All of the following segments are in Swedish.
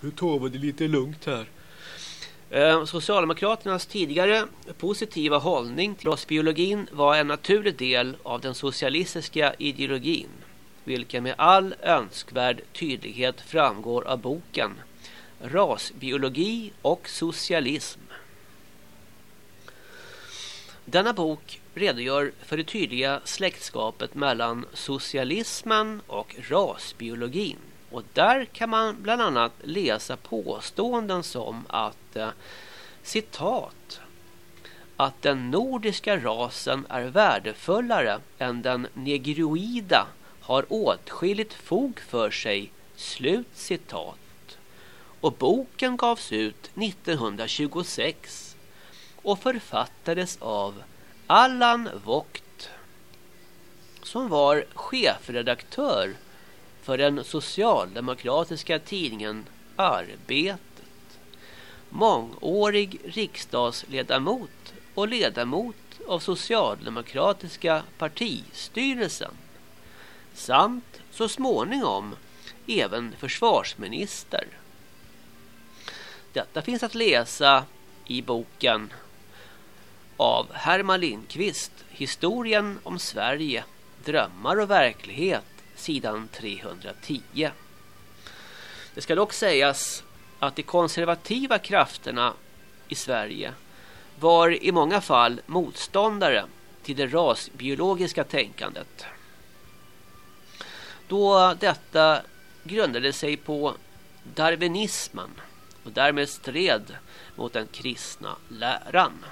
Nu tar vi det lite lugnt här. Eh, Socialdemokraternas tidigare positiva hållning till rasbiologin var en naturlig del av den socialistiska ideologin, vilken med all önskvärd tydlighet framgår av boken Rasbiologi och socialism. Denna bok redogör för det tydliga släktskapet mellan socialismen och rasbiologin. Och där kan man bland annat läsa påståenden som att eh, citat att den nordiska rasen är värdefullare än den negroida har åtskilligt fog för sig. Slut citat. Och boken gavs ut 1926 och författades av Allan Vogt som var chefredaktör för den socialdemokratiska tidningen Arbetet. Mångårig riksdagsledamot och ledamot av socialdemokratiska partistyrelsen samt så småningom även försvarsminister. Detta finns att läsa i boken av Herman Lindqvist Historien om Sverige, drömmar och verklighet sidan 310. Det ska dock sägas att de konservativa krafterna i Sverige var i många fall motståndare till det rasbiologiska tänkandet. Då detta grundade sig på darwinismen och därmed stred mot den kristna läran.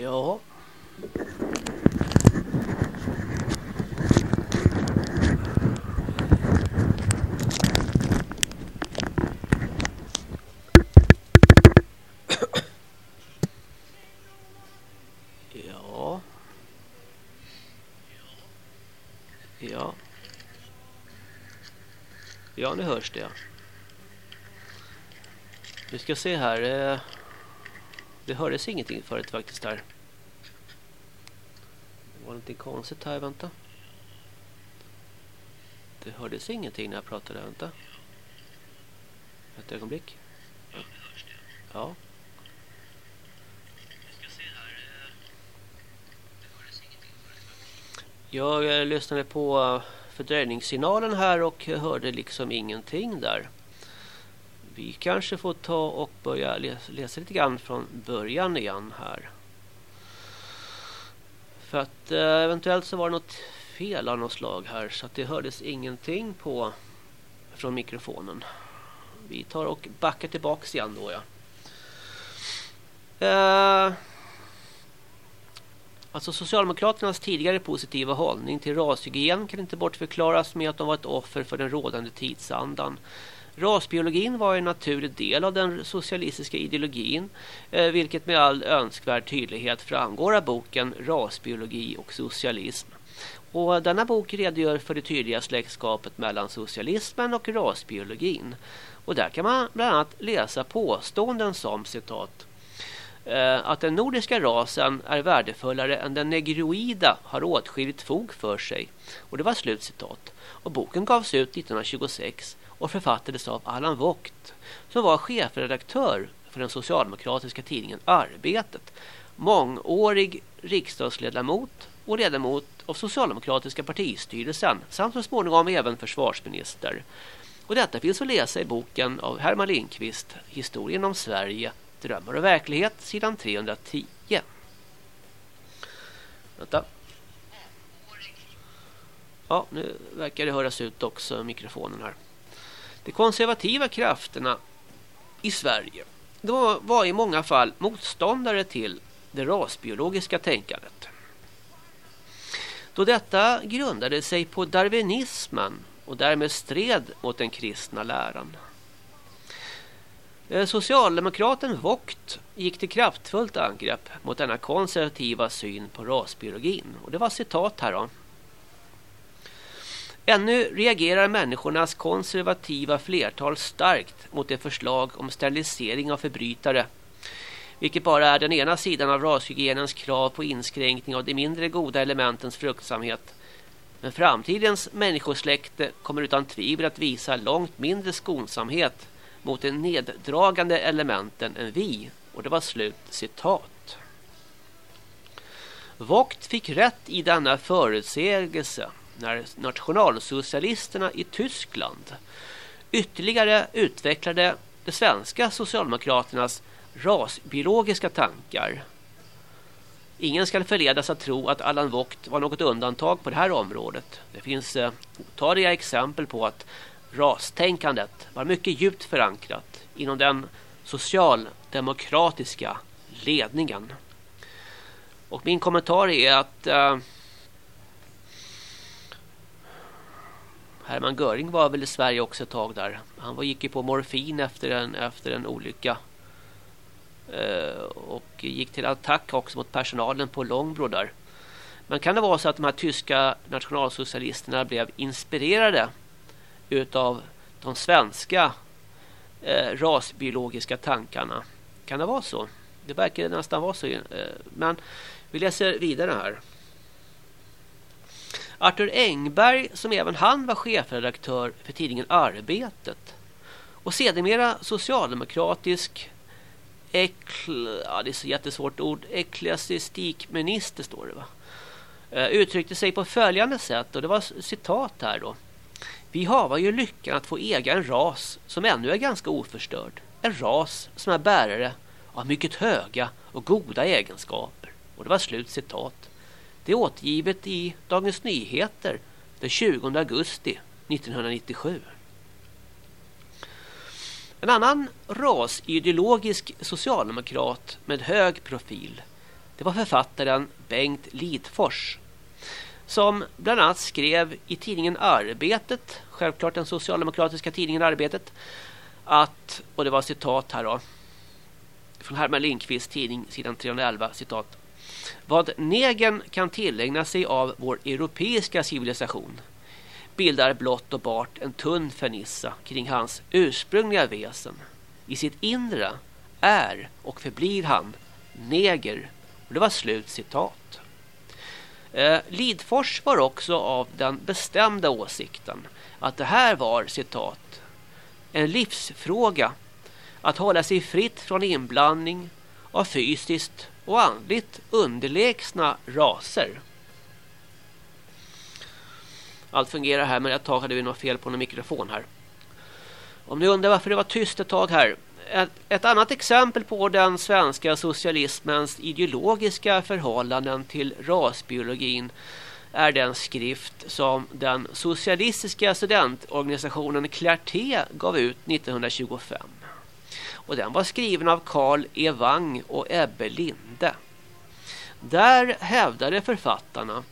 Ja. Ja. Ja. Ja, nu hörs det. Vi ska se här. Eh, det hördes ingenting förut faktiskt där. Det var någonting konstigt här, vänta. Det hördes ingenting när jag pratade, vänta. Ett ögonblick. Ja. Jag eh, lyssnade på eh, fördröjningssignalen här och hörde liksom ingenting där. Vi kanske får ta och börja läsa, läsa lite grann från början igen här. För att eh, eventuellt så var det något fel av något slag här så att det hördes ingenting på från mikrofonen. Vi tar och backar tillbaks igen då ja. Eh, alltså Socialdemokraternas tidigare positiva hållning till rashygien kan inte bortförklaras med att de var ett offer för den rådande tidsandan. Rasbiologin var en naturlig del av den socialistiska ideologin, eh, vilket med all önskvärd tydlighet framgår av boken Rasbiologi och socialism. Och denna bok redogör för det tydliga släktskapet mellan socialismen och rasbiologin. Och där kan man bland annat läsa påståenden som citat eh, att den nordiska rasen är värdefullare än den negroida har åtskilligt fog för sig. Och det var slutcitat. Och boken gavs ut 1926 och författades av Allan Vogt som var chefredaktör för den socialdemokratiska tidningen Arbetet. Mångårig riksdagsledamot och ledamot av socialdemokratiska partistyrelsen samt så småningom även försvarsminister. Och detta finns att läsa i boken av Herman Lindqvist Historien om Sverige, drömmar och verklighet, sidan 310. Vänta. Ja, nu verkar det höras ut också mikrofonen här. De konservativa krafterna i Sverige de var i många fall motståndare till det rasbiologiska tänkandet. Då detta grundade sig på darwinismen och därmed stred mot den kristna läran. Eh, socialdemokraten Vogt gick till kraftfullt angrepp mot denna konservativa syn på rasbiologin. Och det var citat här då. Ännu reagerar människornas konservativa flertal starkt mot det förslag om sterilisering av förbrytare vilket bara är den ena sidan av rashygienens krav på inskränkning av de mindre goda elementens fruktsamhet. Men framtidens människosläkte kommer utan tvivel att visa långt mindre skonsamhet mot de neddragande elementen än vi. Och det var slut citat. Vogt fick rätt i denna förutsägelse när nationalsocialisterna i Tyskland ytterligare utvecklade de svenska socialdemokraternas rasbiologiska tankar. Ingen ska förledas att tro att Allan Vogt var något undantag på det här området. Det finns eh, otaliga exempel på att rastänkandet var mycket djupt förankrat inom den socialdemokratiska ledningen. Och min kommentar är att eh, Hermann Göring var väl i Sverige också ett tag där. Han var, gick ju på morfin efter en, efter en olycka. Eh, och gick till attack också mot personalen på Långbro där. Men kan det vara så att de här tyska nationalsocialisterna blev inspirerade utav de svenska eh, rasbiologiska tankarna? Kan det vara så? Det verkar nästan vara så. Eh, men vi läser vidare här. Arthur Engberg, som även han var chefredaktör för tidningen Arbetet och sedermera socialdemokratisk ekl, ja, det är så jättesvårt ord, ecklesiastikminister står det va? Eh, uttryckte sig på följande sätt och det var citat här då. Vi har ju lyckan att få äga en ras som ännu är ganska oförstörd. En ras som är bärare av mycket höga och goda egenskaper. Och det var slut citat. Det är återgivet i Dagens Nyheter den 20 augusti 1997. En annan rasideologisk socialdemokrat med hög profil det var författaren Bengt Lidfors som bland annat skrev i tidningen Arbetet, självklart den socialdemokratiska tidningen Arbetet, att, och det var citat här då, från Herman Lindqvist tidning sidan 311, citat. Vad negen kan tillägna sig av vår europeiska civilisation bildar blott och bart en tunn fernissa kring hans ursprungliga väsen. I sitt inre är och förblir han neger. Och det var slut citat. Eh, Lidfors var också av den bestämda åsikten att det här var citat en livsfråga att hålla sig fritt från inblandning av fysiskt och andligt underlägsna raser. Allt fungerar här men ett tag hade vi något fel på en mikrofon här. Om ni undrar varför det var tyst ett tag här. Ett, ett, annat exempel på den svenska socialismens ideologiska förhållanden till rasbiologin är den skrift som den socialistiska studentorganisationen Clarté gav ut 1925. Och den var skriven av Karl E. Wang och Ebbe Linde. Där hävdade författarna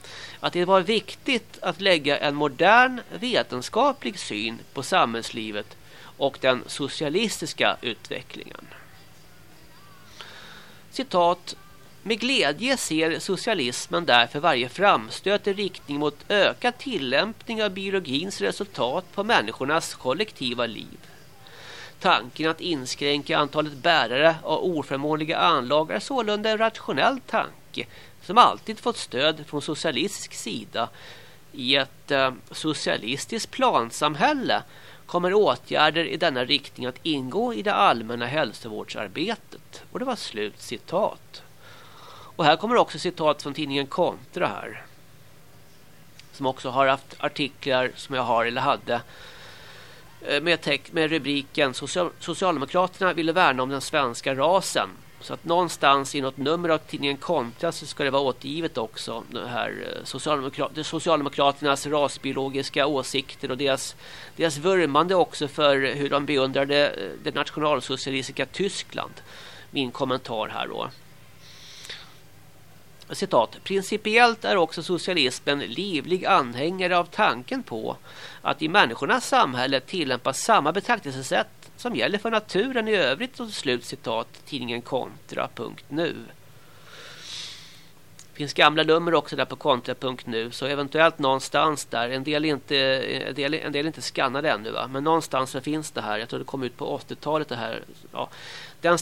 att det var viktigt att lägga en modern vetenskaplig syn på samhällslivet och den socialistiska utvecklingen. Citat med glädje ser socialismen därför varje framstöt i riktning mot ökad tillämpning av biologins resultat på människornas kollektiva liv. Tanken att inskränka antalet bärare av oförmånliga anlag är sålunda en rationell tanke som alltid fått stöd från socialistisk sida i ett eh, socialistiskt plansamhälle kommer åtgärder i denna riktning att ingå i det allmänna hälsovårdsarbetet. Och det var slut citat. Och här kommer också citat från tidningen Kontra här. Som också har haft artiklar som jag har eller hade Eh, med, med, med rubriken Socialdemokraterna ville värna om den svenska rasen. Så att någonstans i något nummer av tidningen Kontra så ska det vara återgivet också det här eh, socialdemokrat Socialdemokraternas rasbiologiska åsikter och deras, deras vurmande också för hur de beundrade eh, det nationalsocialistiska Tyskland. Min kommentar här då citat, principiellt är också socialismen livlig anhängare av tanken på att i människornas samhälle tillämpas samma betraktelsesätt som gäller för naturen i övrigt och slut citat tidningen kontra.nu. Det finns gamla nummer också där på kontra.nu så eventuellt någonstans där en del inte en del, en del inte skannade ännu va men någonstans så finns det här. Jag tror det kom ut på 80-talet det här. Ja. Den,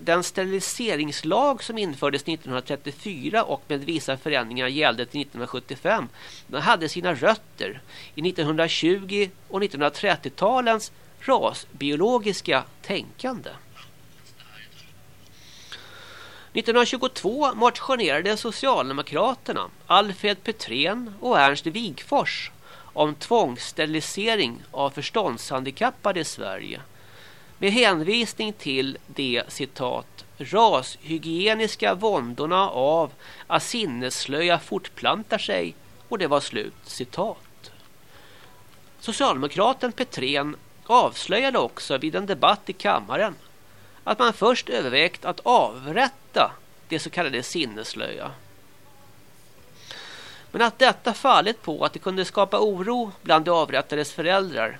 den steriliseringslag som infördes 1934 och med vissa förändringar gällde till 1975 den hade sina rötter i 1920 och 1930-talens rasbiologiska tänkande. 1922 motionerade Socialdemokraterna Alfred Petrén och Ernst Wigfors om tvångssterilisering av förståndshandikappade i Sverige med hänvisning till de citat rashygieniska våndorna av att sinneslöja fortplantar sig och det var slut citat. Socialdemokraten Petrén avslöjade också vid en debatt i kammaren att man först övervägt att avrätta det så kallade sinneslöja. Men att detta fallit på att det kunde skapa oro bland de avrättades föräldrar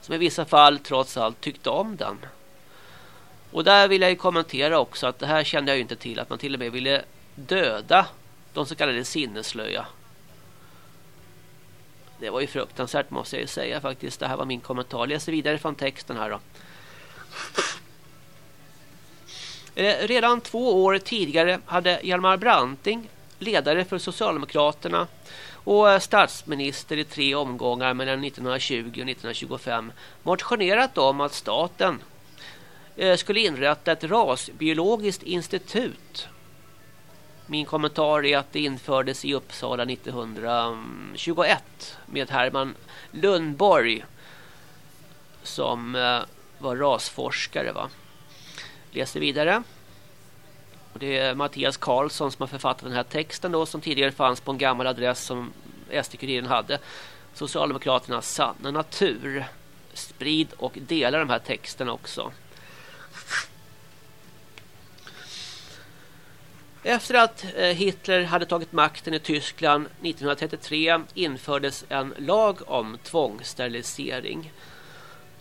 som i vissa fall trots allt tyckte om den. Och där vill jag ju kommentera också att det här kände jag ju inte till att man till och med ville döda de så kallade sinneslöja. Det var ju fruktansvärt måste jag ju säga faktiskt. Det här var min kommentar. Jag läser vidare från texten här då. Eh, redan två år tidigare hade Hjalmar Branting, ledare för Socialdemokraterna och eh, statsminister i tre omgångar mellan 1920 och 1925 motionerat om att staten eh, skulle inrätta ett rasbiologiskt institut. Min kommentar är att det infördes i Uppsala 1921 med Herman Lundborg som var rasforskare va. Läser vidare. Och det är Mattias Karlsson som har författat den här texten då som tidigare fanns på en gammal adress som SD-kuriren hade. Socialdemokraternas sanna natur. Sprid och dela de här texterna också. Efter att eh, Hitler hade tagit makten i Tyskland 1933 infördes en lag om tvångssterilisering.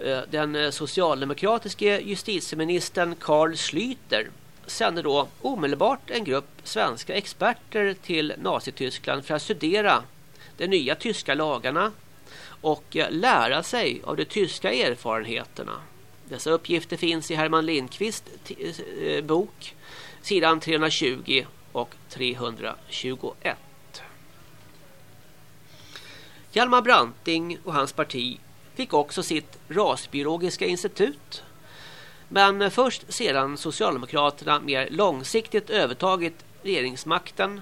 Eh, den eh, socialdemokratiske justitieministern Karl Schlüter sände då omedelbart en grupp svenska experter till Nazityskland för att studera de nya tyska lagarna och eh, lära sig av de tyska erfarenheterna. Dessa uppgifter finns i Herman Lindqvist bok sidan 320 och 321. Hjalmar Branting och hans parti fick också sitt rasbiologiska institut. Men först sedan Socialdemokraterna mer långsiktigt övertagit regeringsmakten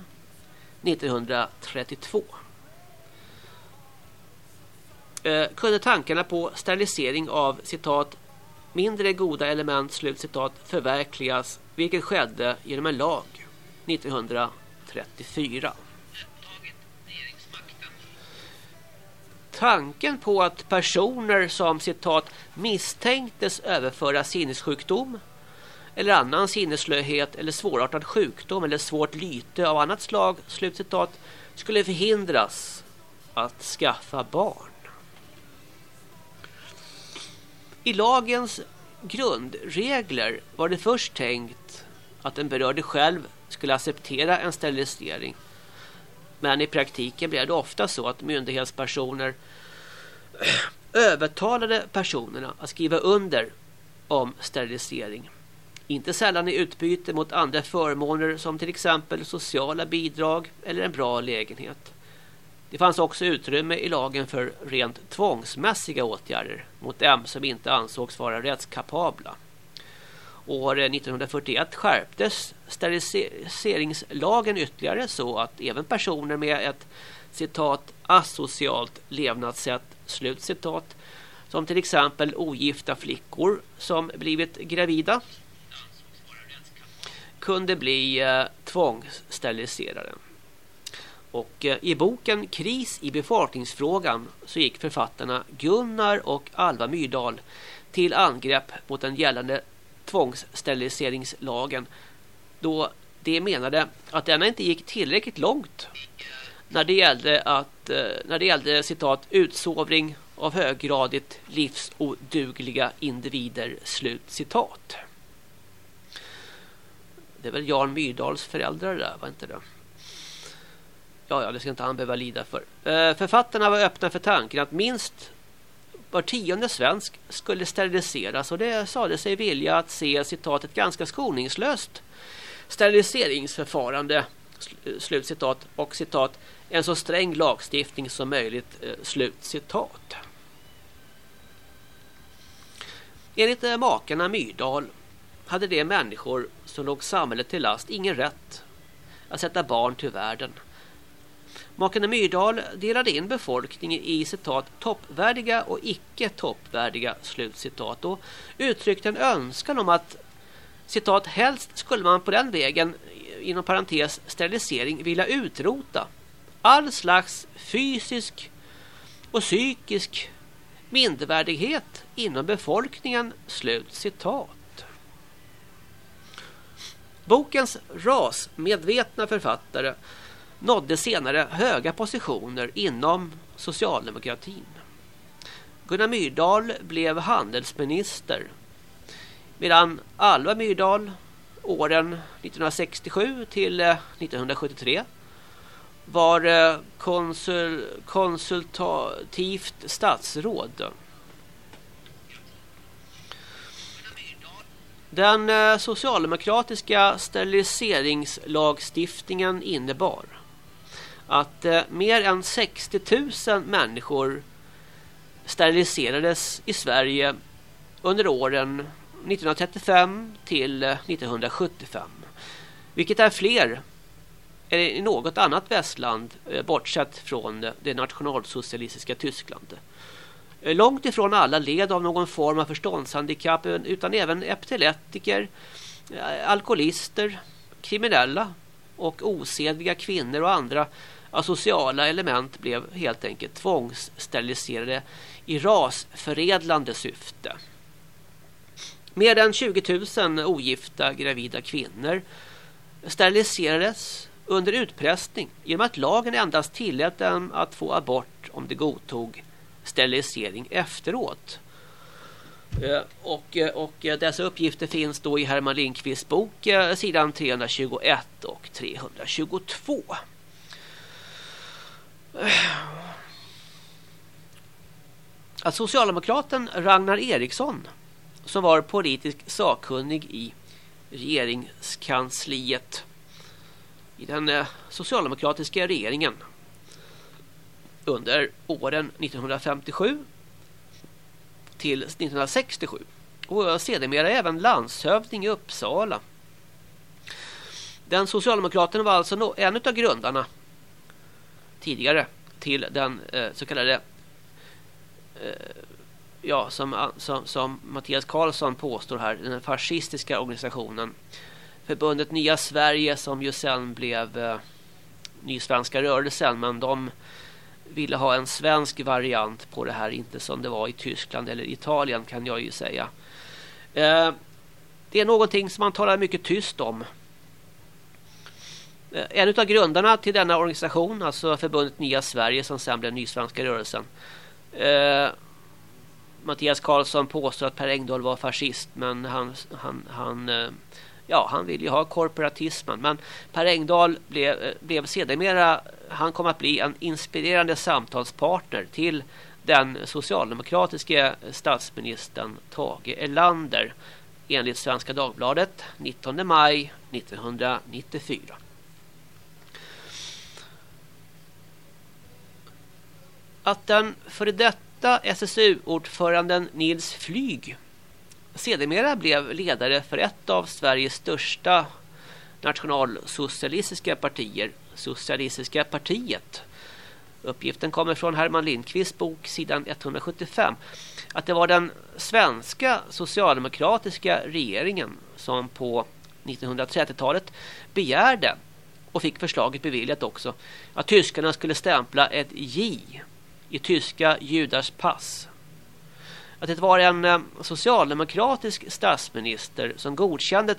1932 eh, kunde tankarna på sterilisering av citat mindre goda element slut citat förverkligas vilket skedde genom en lag 1934. Tanken på att personer som citat misstänktes överföra sinnessjukdom eller annan sinneslöhet eller svårartad sjukdom eller svårt lyte av annat slag slutcitat skulle förhindras att skaffa barn. I lagens grundregler var det först tänkt att den berörde själv skulle acceptera en sterilisering. Men i praktiken blev det ofta så att myndighetspersoner övertalade personerna att skriva under om sterilisering. Inte sällan i utbyte mot andra förmåner som till exempel sociala bidrag eller en bra lägenhet. Det fanns också utrymme i lagen för rent tvångsmässiga åtgärder mot dem som inte ansågs vara rättskapabla. År 1941 skärptes steriliseringslagen ytterligare så att även personer med ett citat asocialt levnadssätt slut citat som till exempel ogifta flickor som blivit gravida kunde bli eh, tvångssteriliserade. Och eh, i boken Kris i befolkningsfrågan så gick författarna Gunnar och Alva Myrdal till angrepp mot den gällande tvångssteriliseringslagen då de menade att denna inte gick tillräckligt långt när det gällde att eh, när det gällde citat utsovring av höggradigt livsodugliga individer slut citat. Det är väl Jan Myrdals föräldrar där, var inte det? Ja, ja, det ska inte han behöva lida för. Eh, författarna var öppna för tanken att minst var tionde svensk skulle steriliseras och det sade sig vilja att se citat ett ganska skoningslöst steriliseringsförfarande slut citat och citat en så sträng lagstiftning som möjligt slutcitat. slut citat. Enligt eh, makarna Myrdal hade de människor som låg samhället till last ingen rätt att sätta barn till världen. Makarna Myrdal delade in befolkningen i citat toppvärdiga och icke toppvärdiga slutcitat och uttryckte en önskan om att citat helst skulle man på den vägen inom parentes sterilisering vilja utrota all slags fysisk och psykisk mindervärdighet inom befolkningen slut citat. Bokens rasmedvetna författare nådde senare höga positioner inom socialdemokratin. Gunnar Myrdal blev handelsminister medan Alva Myrdal åren 1967 till eh, 1973 var eh, konsul, konsultativt statsråd. Den eh, socialdemokratiska steriliseringslagstiftningen innebar att eh, mer än 60 000 människor steriliserades i Sverige under åren 1935 till eh, 1975. Vilket är fler än i något annat västland eh, bortsett från eh, det nationalsocialistiska Tyskland. Långt ifrån alla led av någon form av förståndshandikapp utan även epileptiker, alkoholister, kriminella och osedliga kvinnor och andra asociala element blev helt enkelt tvångssteriliserade i rasförädlande syfte. Mer än 20 000 ogifta gravida kvinnor steriliserades under utpressning genom att lagen endast tillät dem att få abort om de godtog sterilisering efteråt. Eh, och, eh, och eh, dessa uppgifter finns då i Herman Lindqvists bok sidan 321 och 322. Att socialdemokraten Ragnar Eriksson som var politisk sakkunnig i regeringskansliet i den eh, socialdemokratiska regeringen under åren 1957 till 1967 och sedermera även landshövding i Uppsala. Den socialdemokraten var alltså en av grundarna tidigare till den eh, så kallade eh, ja, som, som, som Mattias Karlsson påstår här, den fascistiska organisationen förbundet Nya Sverige som ju sen blev eh, Nysvenska rörelsen men de ville ha en svensk variant på det här inte som det var i Tyskland eller Italien kan jag ju säga. Eh, det är någonting som man talar mycket tyst om. Eh, en av grundarna till denna organisation, alltså förbundet Nya Sverige som sen blev Nysvenska rörelsen eh, Mattias Karlsson påstår att Per Engdahl var fascist men han, han, han, eh, ja, han vill ju ha korporatismen. Men Per Engdahl blev, eh, blev sedermera, han kom att bli en inspirerande samtalspartner till den socialdemokratiska statsministern Tage Erlander enligt Svenska Dagbladet 19 maj 1994. Att den före detta SSU-ordföranden Nils Flyg sedermera blev ledare för ett av Sveriges största nationalsocialistiska partier, Socialistiska partiet. Uppgiften kommer från Herman Lindqvists bok sidan 175 att det var den svenska socialdemokratiska regeringen som på 1930-talet begärde och fick förslaget beviljat också att tyskarna skulle stämpla ett J i tyska judars pass. Att det var en eh, socialdemokratisk statsminister som godkände